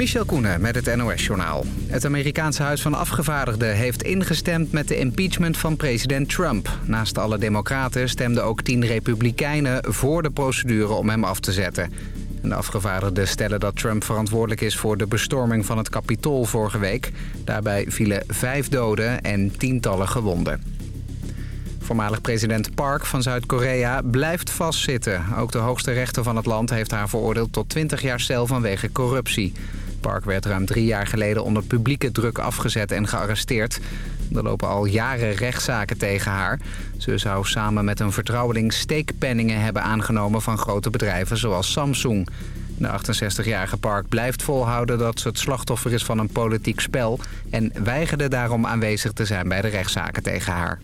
Michel Koenen met het NOS-journaal. Het Amerikaanse Huis van Afgevaardigden heeft ingestemd met de impeachment van president Trump. Naast alle democraten stemden ook tien republikeinen voor de procedure om hem af te zetten. De afgevaardigden stellen dat Trump verantwoordelijk is voor de bestorming van het Capitool vorige week. Daarbij vielen vijf doden en tientallen gewonden. Voormalig president Park van Zuid-Korea blijft vastzitten. Ook de hoogste rechter van het land heeft haar veroordeeld tot 20 jaar cel vanwege corruptie. Park werd ruim drie jaar geleden onder publieke druk afgezet en gearresteerd. Er lopen al jaren rechtszaken tegen haar. Ze zou samen met een vertrouweling steekpenningen hebben aangenomen van grote bedrijven zoals Samsung. De 68-jarige Park blijft volhouden dat ze het slachtoffer is van een politiek spel... en weigerde daarom aanwezig te zijn bij de rechtszaken tegen haar.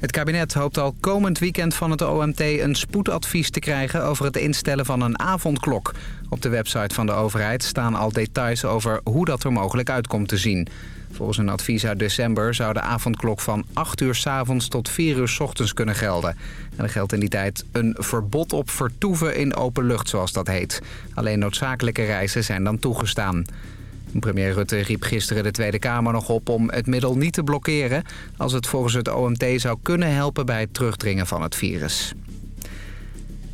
Het kabinet hoopt al komend weekend van het OMT een spoedadvies te krijgen over het instellen van een avondklok. Op de website van de overheid staan al details over hoe dat er mogelijk uitkomt te zien. Volgens een advies uit december zou de avondklok van 8 uur s avonds tot 4 uur s ochtends kunnen gelden. En er geldt in die tijd een verbod op vertoeven in open lucht, zoals dat heet. Alleen noodzakelijke reizen zijn dan toegestaan. Premier Rutte riep gisteren de Tweede Kamer nog op om het middel niet te blokkeren... als het volgens het OMT zou kunnen helpen bij het terugdringen van het virus.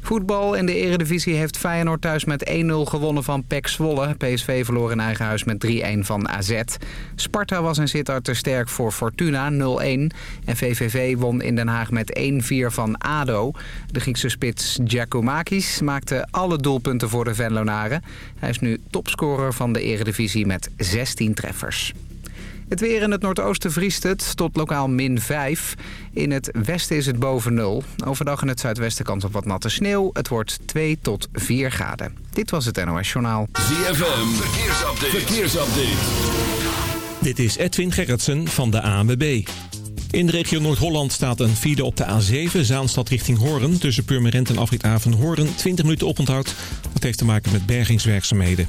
Voetbal in de eredivisie heeft Feyenoord thuis met 1-0 gewonnen van PEC Zwolle. PSV verloor in eigen huis met 3-1 van AZ. Sparta was in Sittard te sterk voor Fortuna 0-1. En VVV won in Den Haag met 1-4 van ADO. De Griekse spits Giacomakis maakte alle doelpunten voor de Venlonaren. Hij is nu topscorer van de eredivisie met 16 treffers. Het weer in het noordoosten vriest het tot lokaal min 5. In het westen is het boven 0. Overdag in het zuidwesten kans op wat natte sneeuw. Het wordt 2 tot 4 graden. Dit was het NOS Journaal. ZFM, verkeersupdate. verkeersupdate. Dit is Edwin Gerritsen van de ANWB. In de regio Noord-Holland staat een file op de A7, Zaanstad richting Hoorn. Tussen Purmerend en Afrithaven Hoorn, 20 minuten oponthoud. Dat heeft te maken met bergingswerkzaamheden.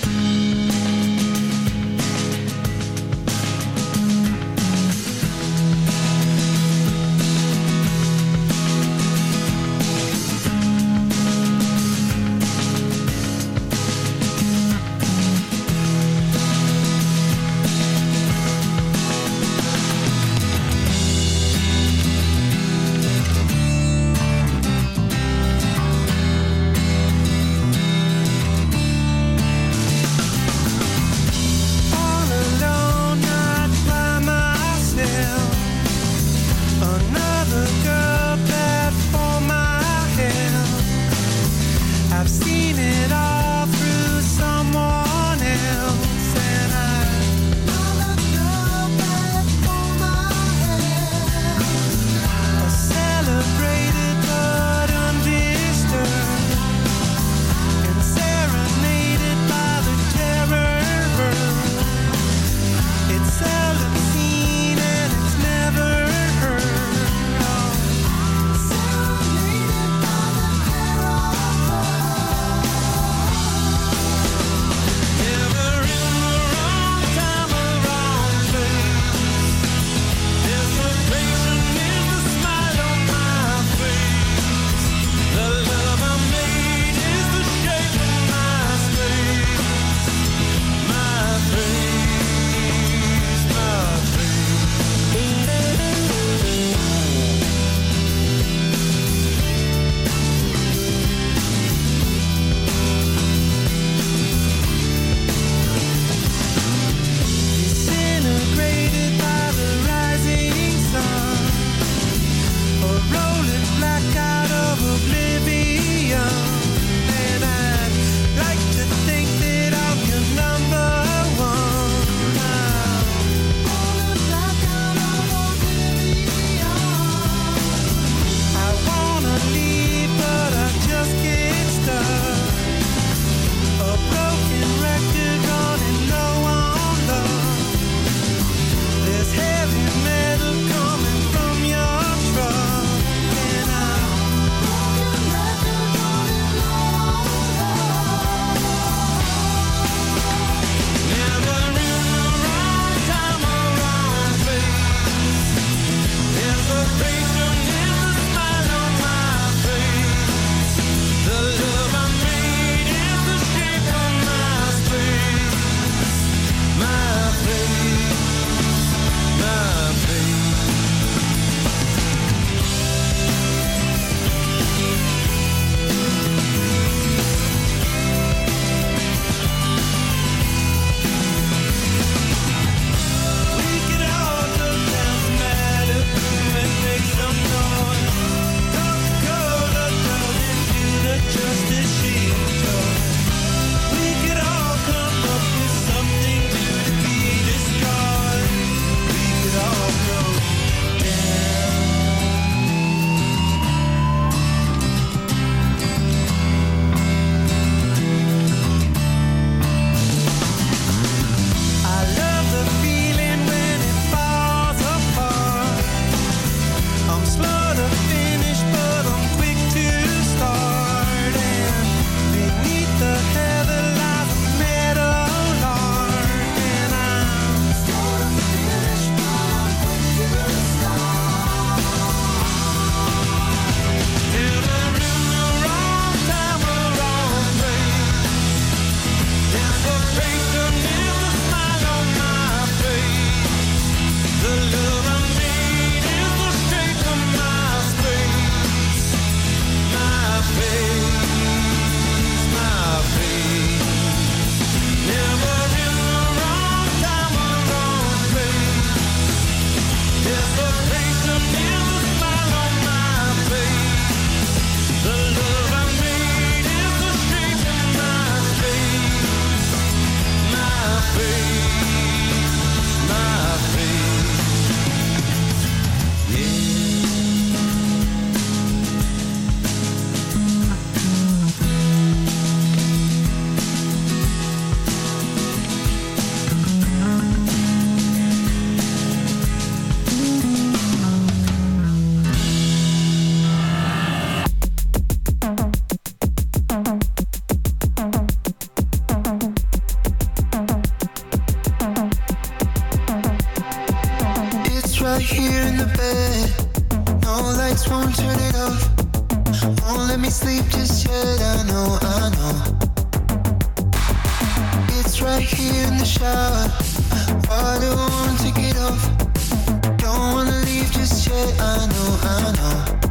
Right here in the bed. No lights won't turn it off. Won't let me sleep just yet. I know, I know. It's right here in the shower. Water won't take it off. Don't wanna leave just yet. I know, I know.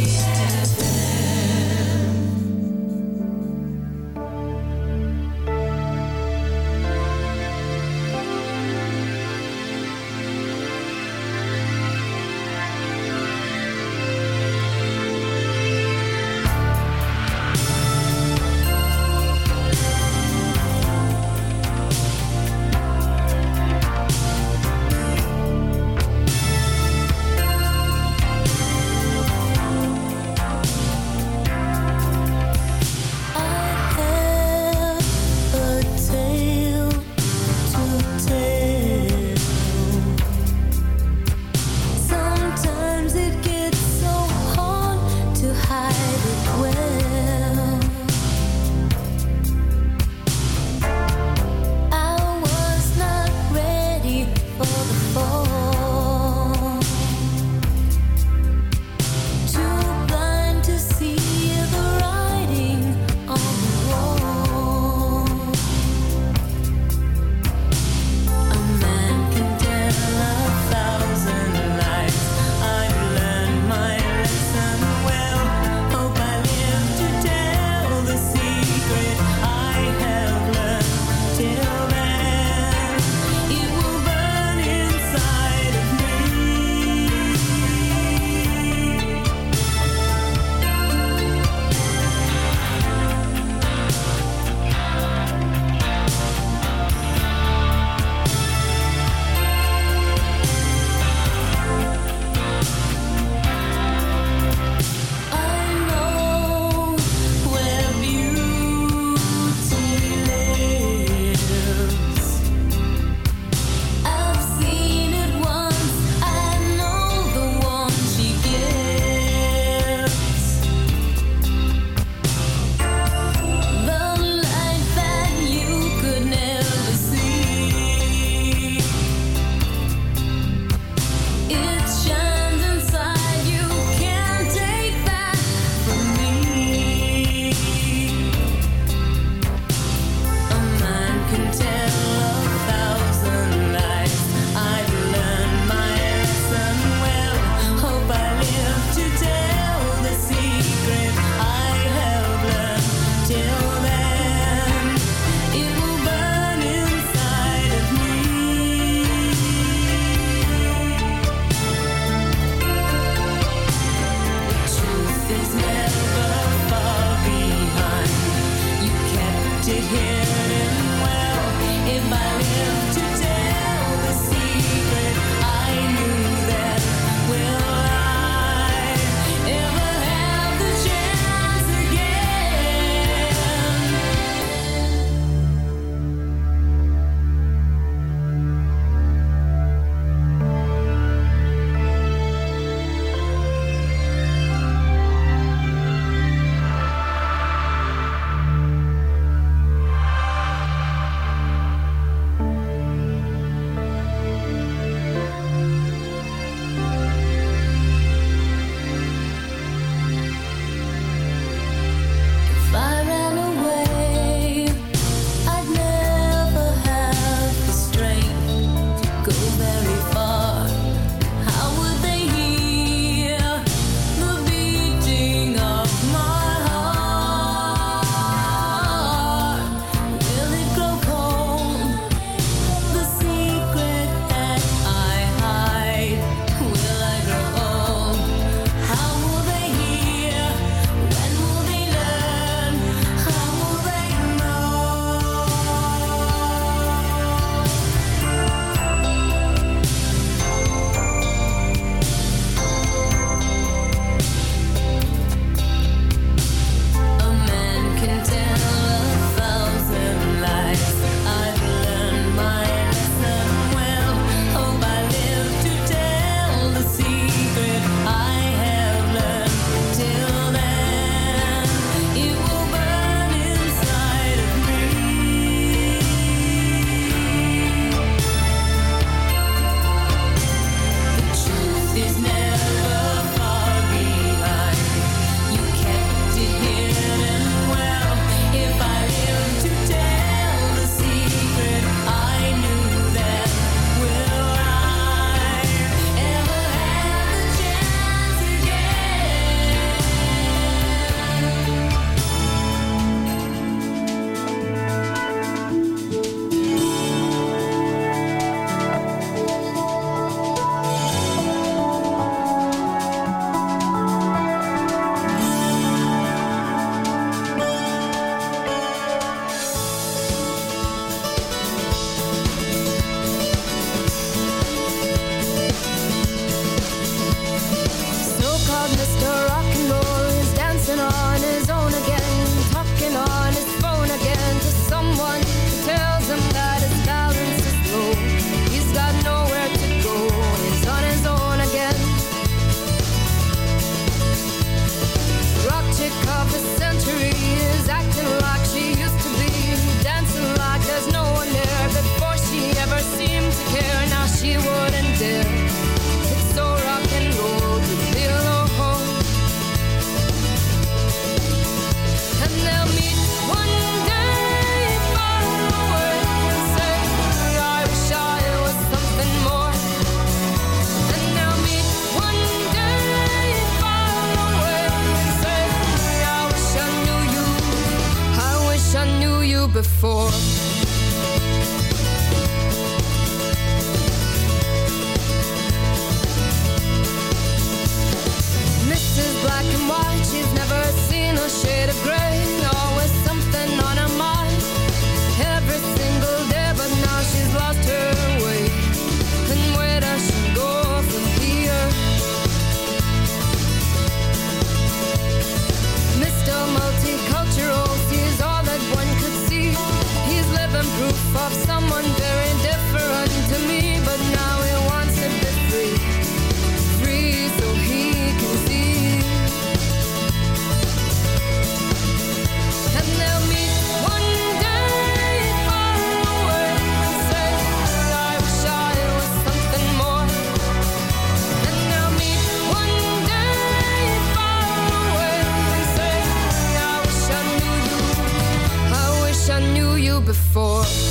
He's proof of someone very different to me, but now he wants to be free. Free so he can see. And they'll meet before.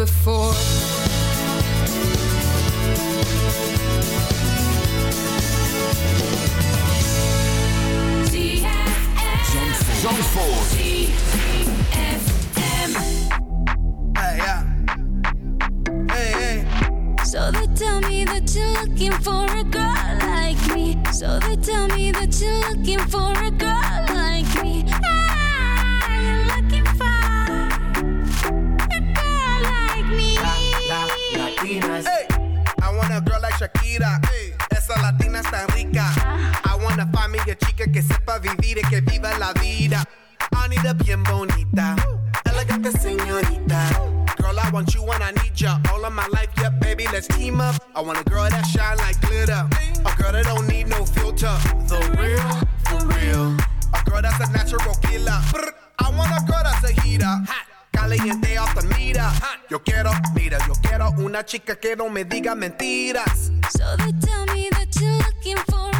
Before. Zandvoort. Hey, yeah. Hey, hey. So they tell me that you're looking for a girl like me. So they tell me that you're looking for a girl sepa que viva la vida. I need a bien bonita, elegante señorita. Girl, I want you and I need ya all of my life. Yeah, baby, let's team up. I want a girl that shine like glitter, a girl that don't need no filter. The real, for real. A girl that's a natural killer. I want a girl that's a heater. Hot. Caliente off the meter. Yo quiero, mira, yo quiero una chica que no me diga mentiras. So they tell me that you're looking for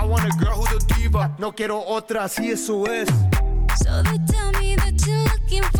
I want a girl who's a diva. No quiero otra, así eso es. So they tell me that you're looking for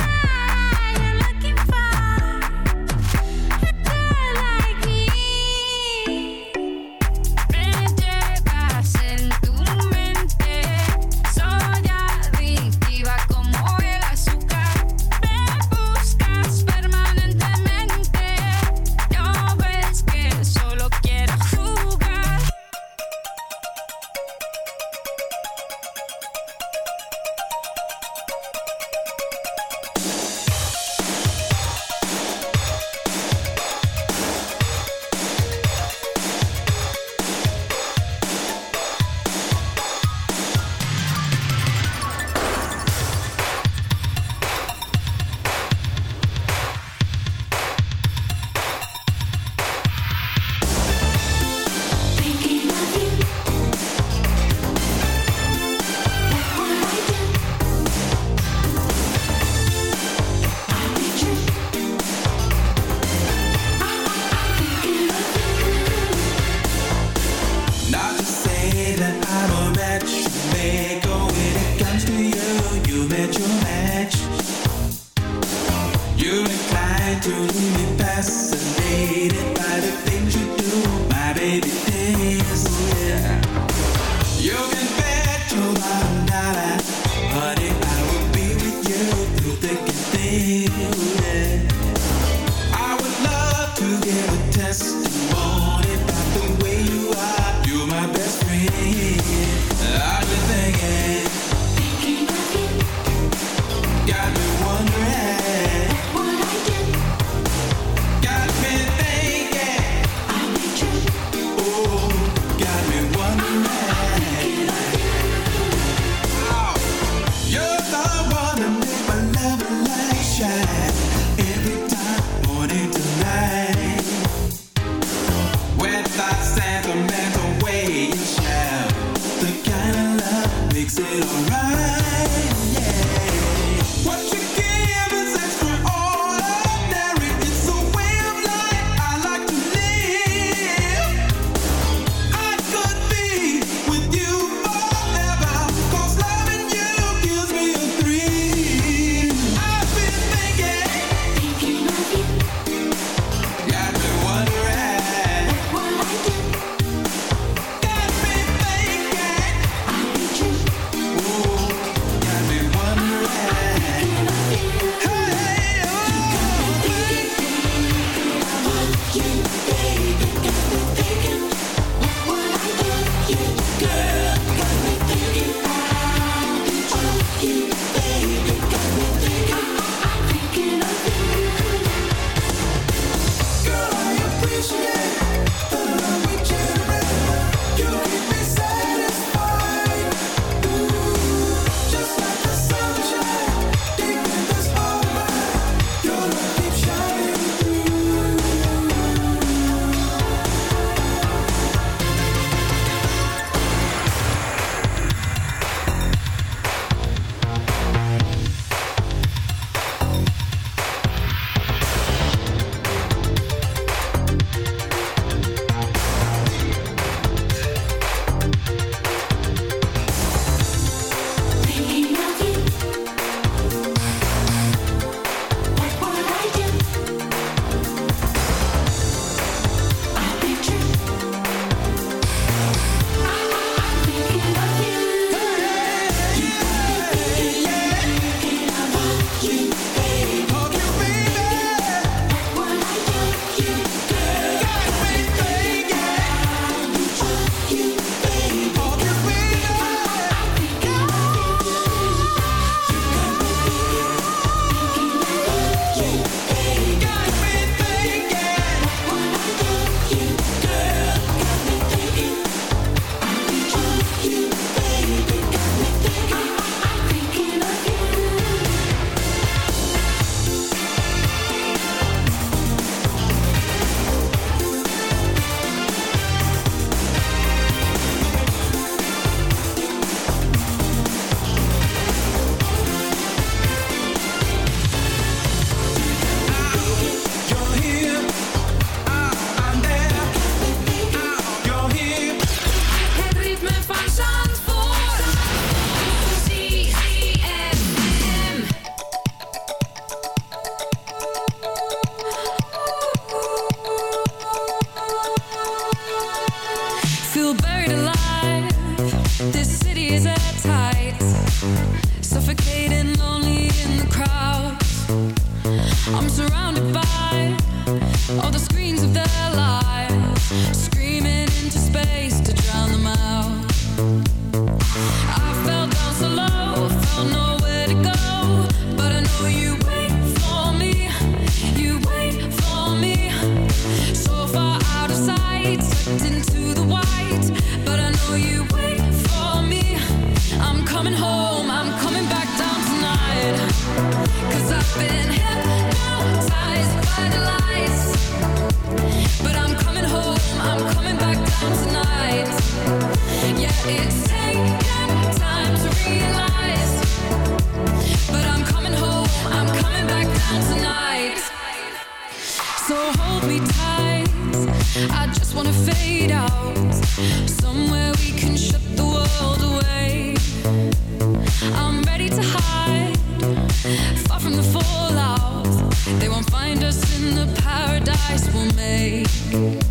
week.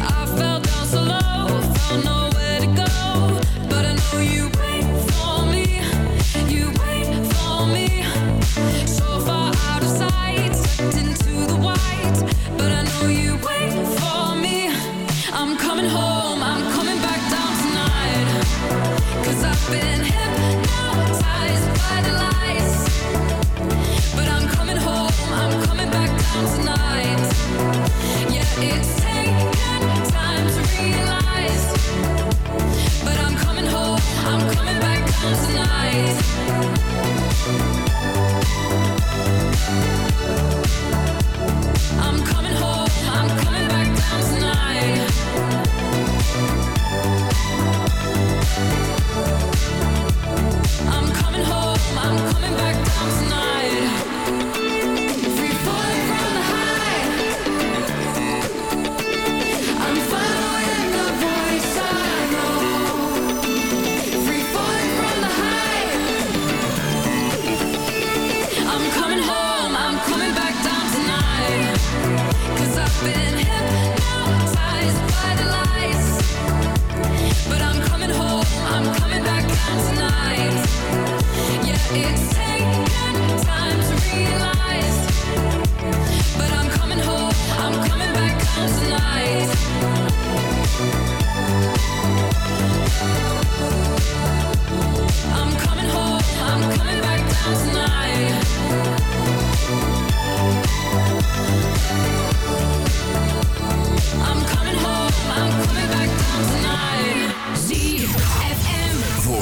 I've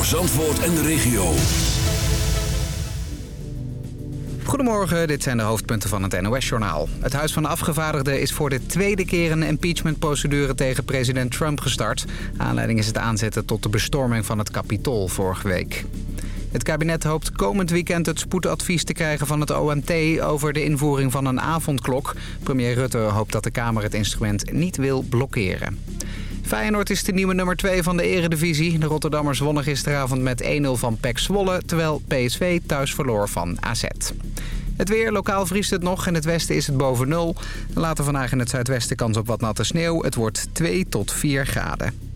Zandvoort en de regio. Goedemorgen, dit zijn de hoofdpunten van het NOS-journaal. Het Huis van Afgevaardigden is voor de tweede keer een impeachmentprocedure tegen president Trump gestart. Aanleiding is het aanzetten tot de bestorming van het Capitool vorige week. Het kabinet hoopt komend weekend het spoedadvies te krijgen van het OMT over de invoering van een avondklok. Premier Rutte hoopt dat de Kamer het instrument niet wil blokkeren. Feyenoord is de nieuwe nummer 2 van de eredivisie. De Rotterdammers wonnen gisteravond met 1-0 van Pek Zwolle... terwijl PSV thuis verloor van AZ. Het weer, lokaal vriest het nog en het westen is het boven nul. Later vandaag in het zuidwesten kans op wat natte sneeuw. Het wordt 2 tot 4 graden.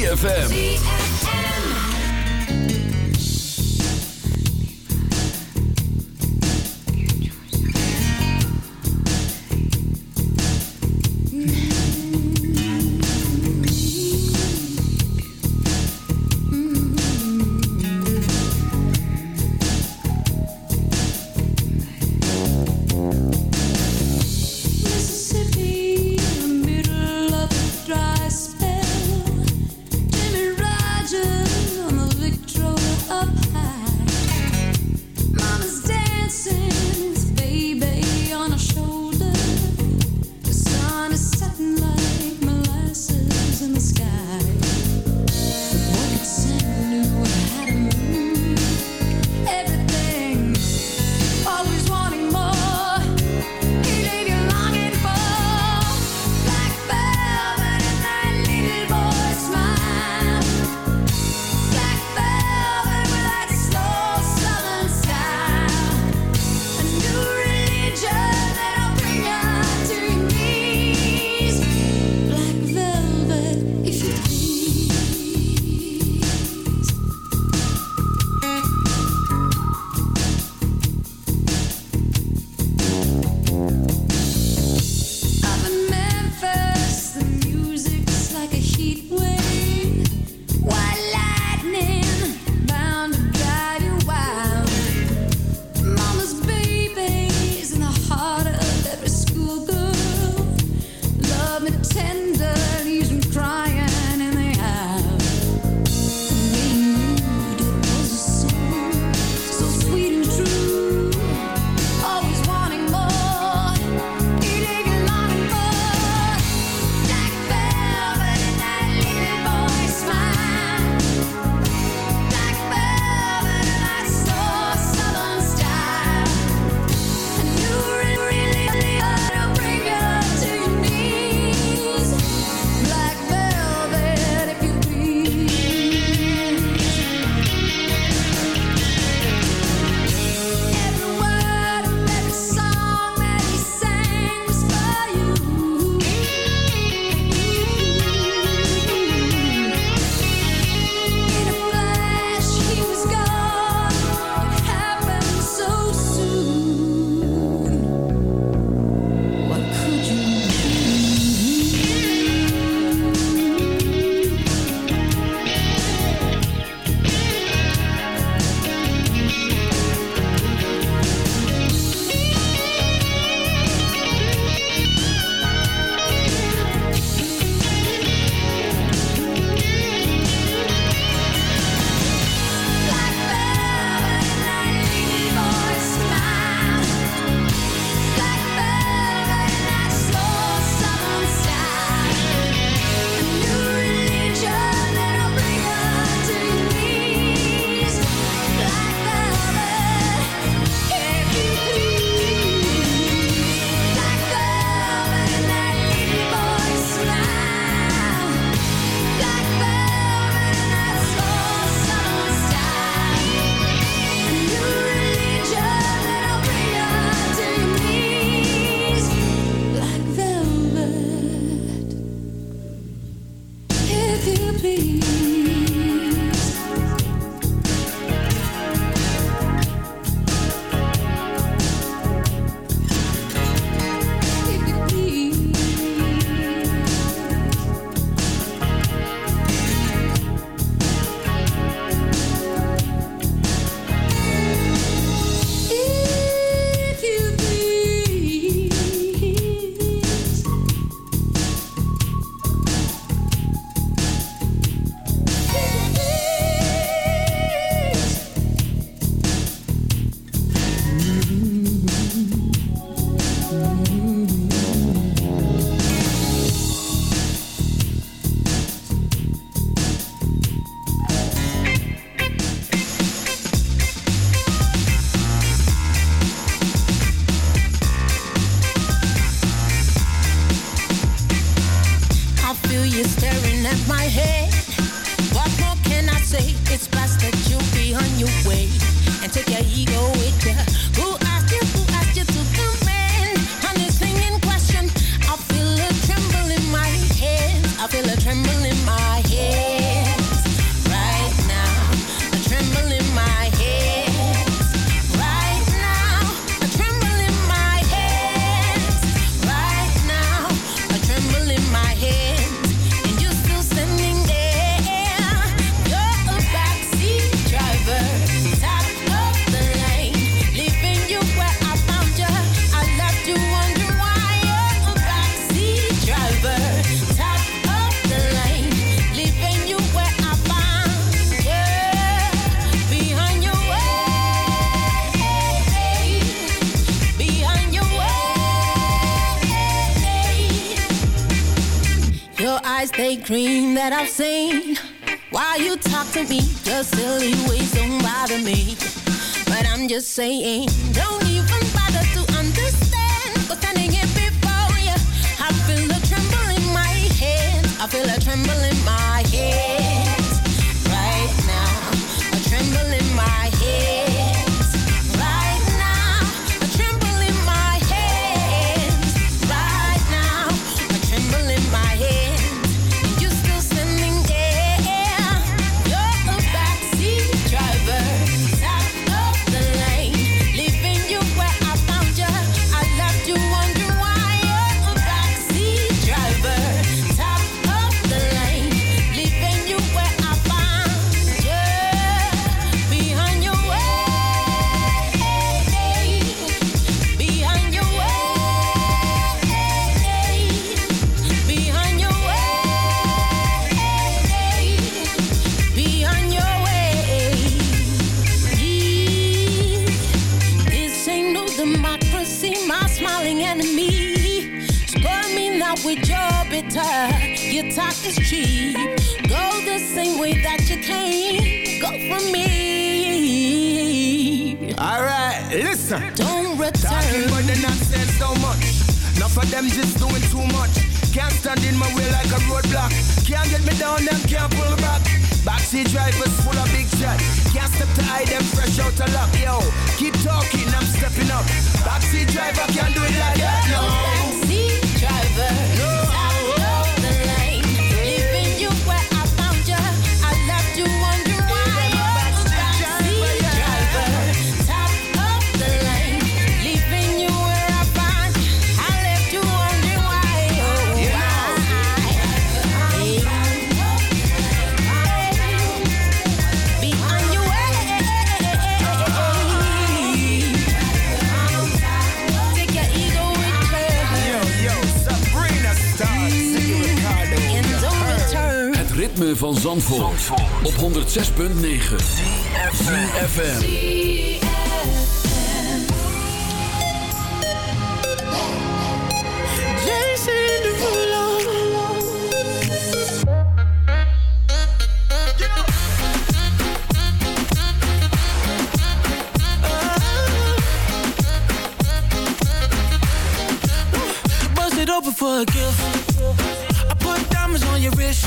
ZFM. to be silly ways don't bother me. But I'm just saying, don't ritme van Zandvoort, Zandvoort. op 106.9 CFFM Jason Derulo. Bust it open for a gift. I put diamonds on your wrist.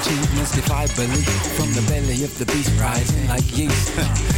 achievements From the belly of the beast rising like yeast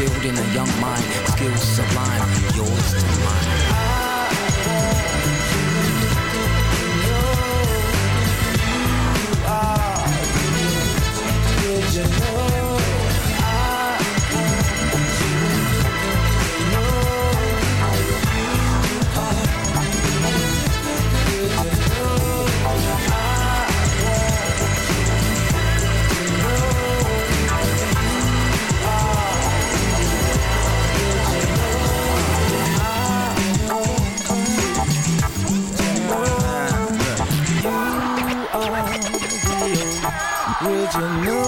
Instilled in a young mind. Skills sublime Baby's